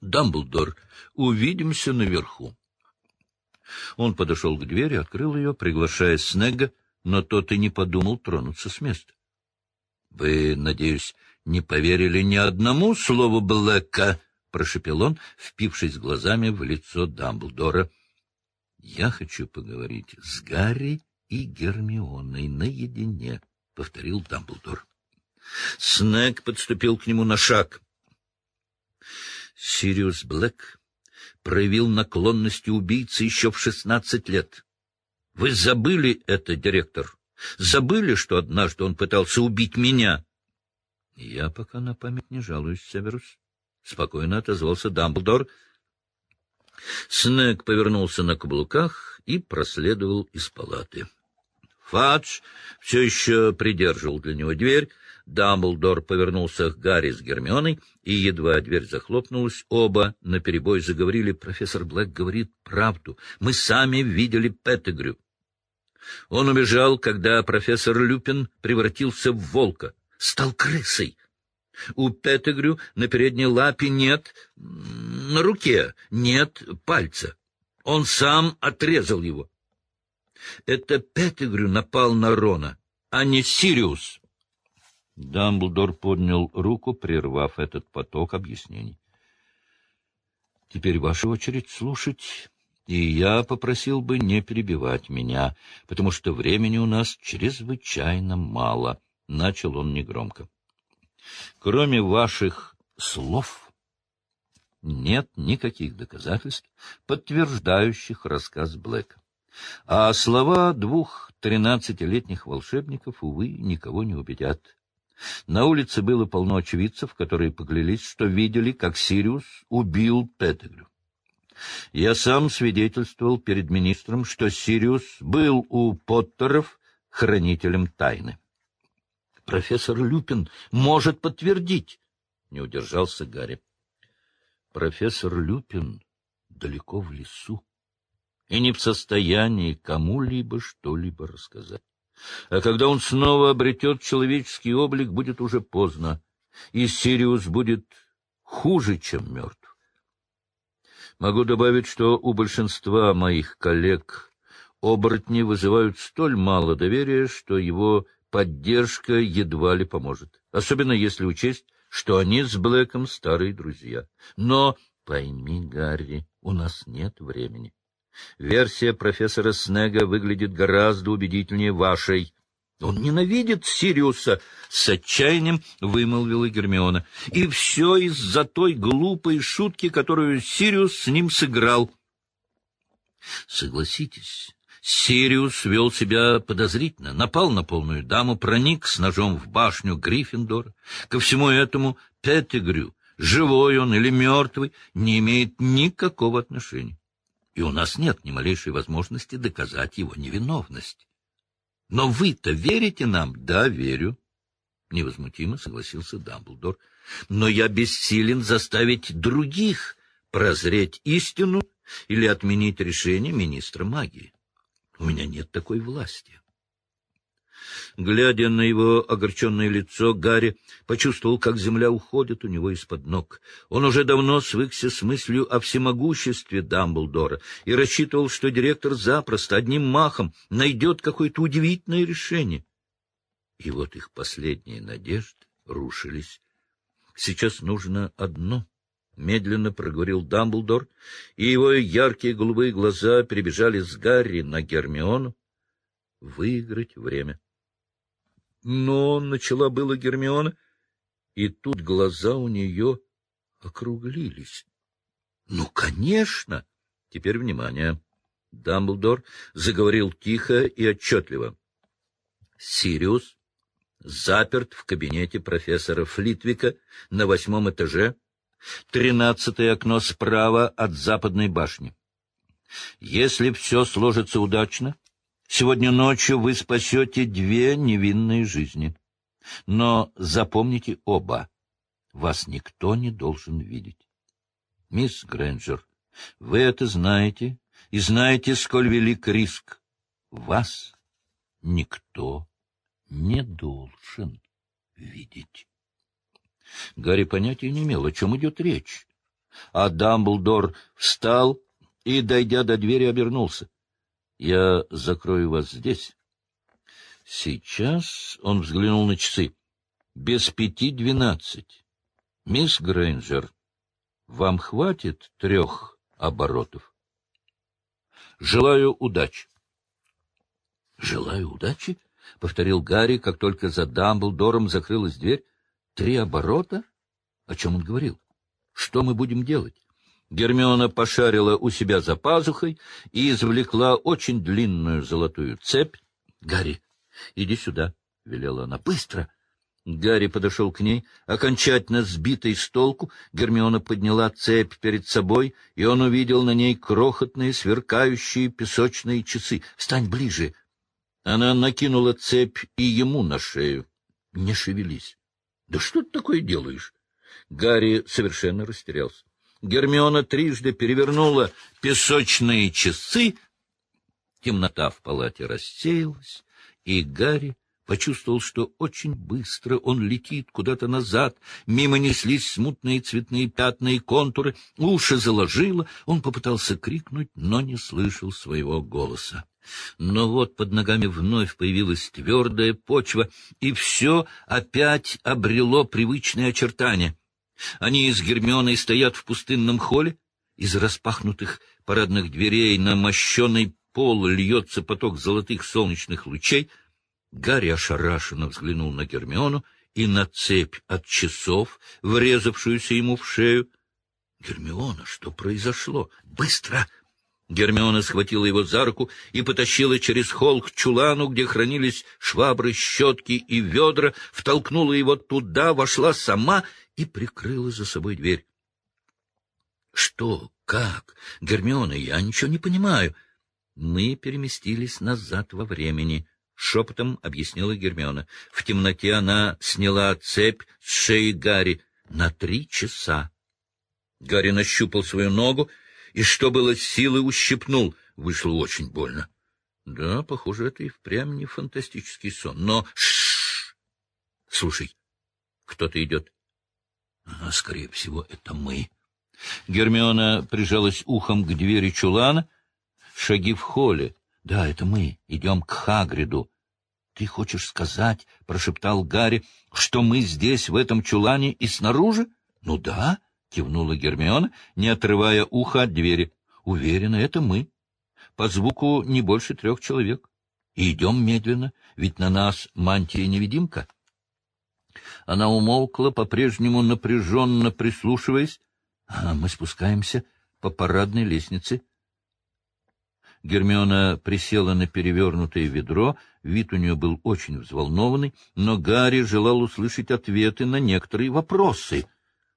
Дамблдор, увидимся наверху. Он подошел к двери, открыл ее, приглашая Снега, но тот и не подумал тронуться с места. — Вы, надеюсь, не поверили ни одному слову Блэка? — прошепел он, впившись глазами в лицо Дамблдора. — Я хочу поговорить с Гарри и Гермионой наедине, — повторил Дамблдор. Снег подступил к нему на шаг. Сириус Блэк проявил наклонности убийцы еще в шестнадцать лет. Вы забыли это, директор? Забыли, что однажды он пытался убить меня? — Я пока на память не жалуюсь, Северус. — спокойно отозвался Дамблдор. Снег повернулся на каблуках и проследовал из палаты. Фадж все еще придерживал для него дверь. Дамблдор повернулся к Гарри с Гермионой, и едва дверь захлопнулась, оба наперебой заговорили. Профессор Блэк говорит правду. Мы сами видели Петтегрю. Он убежал, когда профессор Люпин превратился в волка, стал крысой. У Петтегрю на передней лапе нет, на руке нет пальца. Он сам отрезал его. Это Петтигрю напал на Рона, а не Сириус. Дамблдор поднял руку, прервав этот поток объяснений. — Теперь ваша очередь слушать, и я попросил бы не перебивать меня, потому что времени у нас чрезвычайно мало, — начал он негромко. — Кроме ваших слов нет никаких доказательств, подтверждающих рассказ Блэка. А слова двух тринадцатилетних волшебников, увы, никого не убедят. На улице было полно очевидцев, которые поклялись, что видели, как Сириус убил Петтегрю. Я сам свидетельствовал перед министром, что Сириус был у Поттеров хранителем тайны. Профессор Люпин может подтвердить, — не удержался Гарри. Профессор Люпин далеко в лесу и не в состоянии кому-либо что-либо рассказать. А когда он снова обретет человеческий облик, будет уже поздно, и Сириус будет хуже, чем мертв. Могу добавить, что у большинства моих коллег оборотни вызывают столь мало доверия, что его поддержка едва ли поможет, особенно если учесть, что они с Блэком старые друзья. Но пойми, Гарри, у нас нет времени. Версия профессора Снегга выглядит гораздо убедительнее вашей. Он ненавидит Сириуса, — с отчаянием вымолвила Гермиона. И все из-за той глупой шутки, которую Сириус с ним сыграл. Согласитесь, Сириус вел себя подозрительно, напал на полную даму, проник с ножом в башню Гриффиндора. Ко всему этому Петтигрю, живой он или мертвый, не имеет никакого отношения и у нас нет ни малейшей возможности доказать его невиновность. Но вы-то верите нам? Да, верю. Невозмутимо согласился Дамблдор. Но я бессилен заставить других прозреть истину или отменить решение министра магии. У меня нет такой власти. Глядя на его огорченное лицо, Гарри почувствовал, как земля уходит у него из-под ног. Он уже давно свыкся с мыслью о всемогуществе Дамблдора и рассчитывал, что директор запросто, одним махом, найдет какое-то удивительное решение. И вот их последние надежды рушились. Сейчас нужно одно — медленно проговорил Дамблдор, и его яркие голубые глаза перебежали с Гарри на Гермиону. Выиграть время. Но начала было Гермиона, и тут глаза у нее округлились. — Ну, конечно! Теперь внимание. Дамблдор заговорил тихо и отчетливо. Сириус заперт в кабинете профессора Флитвика на восьмом этаже, тринадцатое окно справа от западной башни. Если все сложится удачно, Сегодня ночью вы спасете две невинные жизни. Но запомните оба. Вас никто не должен видеть. Мисс Грэнджер, вы это знаете, и знаете, сколь велик риск. Вас никто не должен видеть. Гарри понятия не имел, о чем идет речь. А Дамблдор встал и, дойдя до двери, обернулся. — Я закрою вас здесь. Сейчас он взглянул на часы. Без пяти двенадцать. Мисс Грейнджер, вам хватит трех оборотов? Желаю удачи. — Желаю удачи? — повторил Гарри, как только за Дамблдором закрылась дверь. — Три оборота? О чем он говорил? Что мы будем делать? Гермиона пошарила у себя за пазухой и извлекла очень длинную золотую цепь. — Гарри, иди сюда, — велела она. — Быстро! Гарри подошел к ней, окончательно сбитый с толку. Гермиона подняла цепь перед собой, и он увидел на ней крохотные сверкающие песочные часы. — Стань ближе! Она накинула цепь и ему на шею. — Не шевелись. — Да что ты такое делаешь? Гарри совершенно растерялся. Гермиона трижды перевернула песочные часы. Темнота в палате рассеялась, и Гарри почувствовал, что очень быстро он летит куда-то назад, мимо неслись смутные цветные пятна и контуры, уши заложило, он попытался крикнуть, но не слышал своего голоса. Но вот под ногами вновь появилась твердая почва, и все опять обрело привычные очертания. Они с Гермионой стоят в пустынном холле, из распахнутых парадных дверей на мощенный пол льется поток золотых солнечных лучей. Гарри ошарашенно взглянул на Гермиону и на цепь от часов, врезавшуюся ему в шею. — Гермиона, что произошло? Быстро! Гермиона схватила его за руку и потащила через холл к чулану, где хранились швабры, щетки и ведра, втолкнула его туда, вошла сама и прикрыла за собой дверь. — Что? Как? Гермиона, я ничего не понимаю. Мы переместились назад во времени, — шепотом объяснила Гермиона. В темноте она сняла цепь с шеи Гарри на три часа. Гарри нащупал свою ногу и, что было силы, ущипнул. Вышло очень больно. Да, похоже, это и впрямь не фантастический сон. Но... Шш! Слушай, кто-то идет. А, скорее всего, это мы. Гермиона прижалась ухом к двери чулана. Шаги в холле. Да, это мы. Идем к Хагриду. Ты хочешь сказать, — прошептал Гарри, — что мы здесь, в этом чулане, и снаружи? Ну да, — кивнула Гермиона, не отрывая уха от двери. Уверена, это мы. По звуку не больше трех человек. И идем медленно, ведь на нас мантия-невидимка. Она умолкла, по-прежнему напряженно прислушиваясь. А мы спускаемся по парадной лестнице. Гермиона присела на перевернутое ведро, вид у нее был очень взволнованный, но Гарри желал услышать ответы на некоторые вопросы.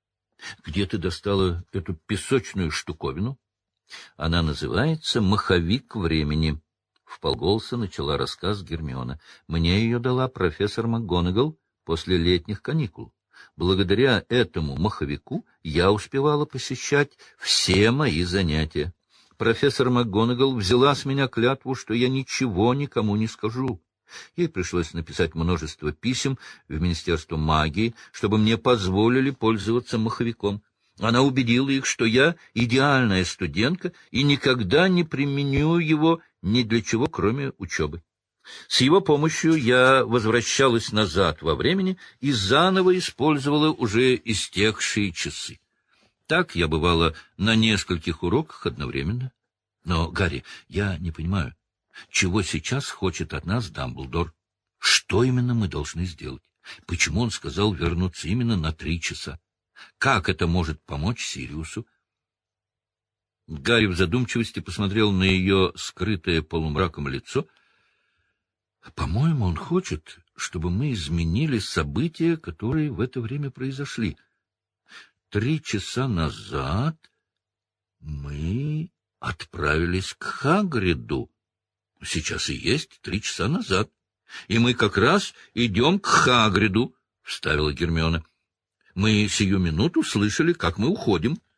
— Где ты достала эту песочную штуковину? — Она называется «Маховик времени». В полголоса начала рассказ Гермиона. Мне ее дала профессор МакГонагал после летних каникул. Благодаря этому маховику я успевала посещать все мои занятия. Профессор МакГонагал взяла с меня клятву, что я ничего никому не скажу. Ей пришлось написать множество писем в Министерство магии, чтобы мне позволили пользоваться маховиком. Она убедила их, что я идеальная студентка и никогда не применю его ни для чего, кроме учебы. С его помощью я возвращалась назад во времени и заново использовала уже истекшие часы. Так я бывала на нескольких уроках одновременно. Но, Гарри, я не понимаю, чего сейчас хочет от нас Дамблдор? Что именно мы должны сделать? Почему он сказал вернуться именно на три часа? Как это может помочь Сириусу? Гарри в задумчивости посмотрел на ее скрытое полумраком лицо — по-моему, он хочет, чтобы мы изменили события, которые в это время произошли. Три часа назад мы отправились к Хагриду. Сейчас и есть три часа назад. И мы как раз идем к Хагриду, — вставила Гермиона. Мы сию минуту слышали, как мы уходим. —